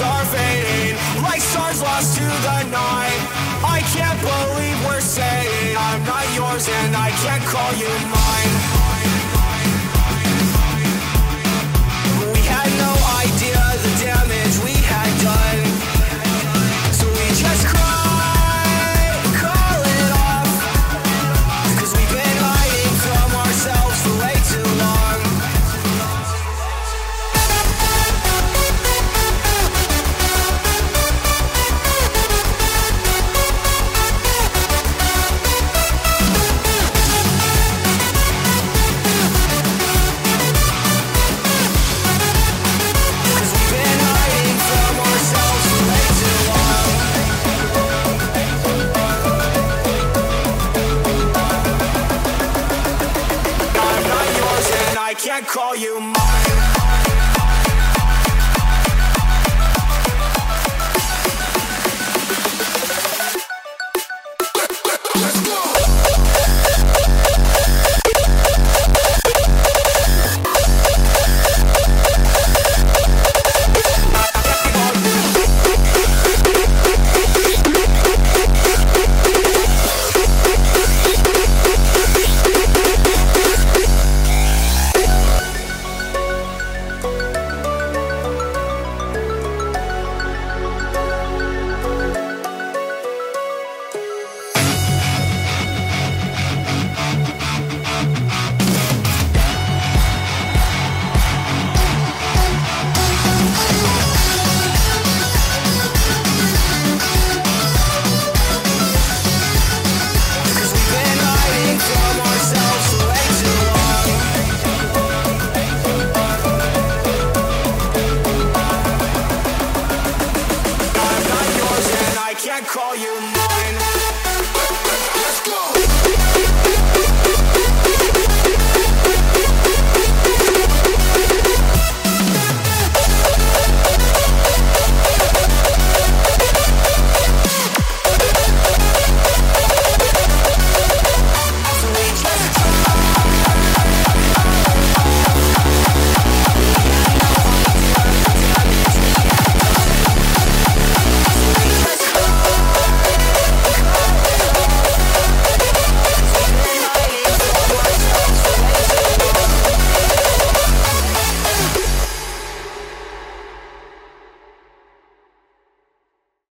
are fading, like stars lost to the night. I can't believe we're saying I'm not yours and I can't call you mine. Can't call you mine. can't call you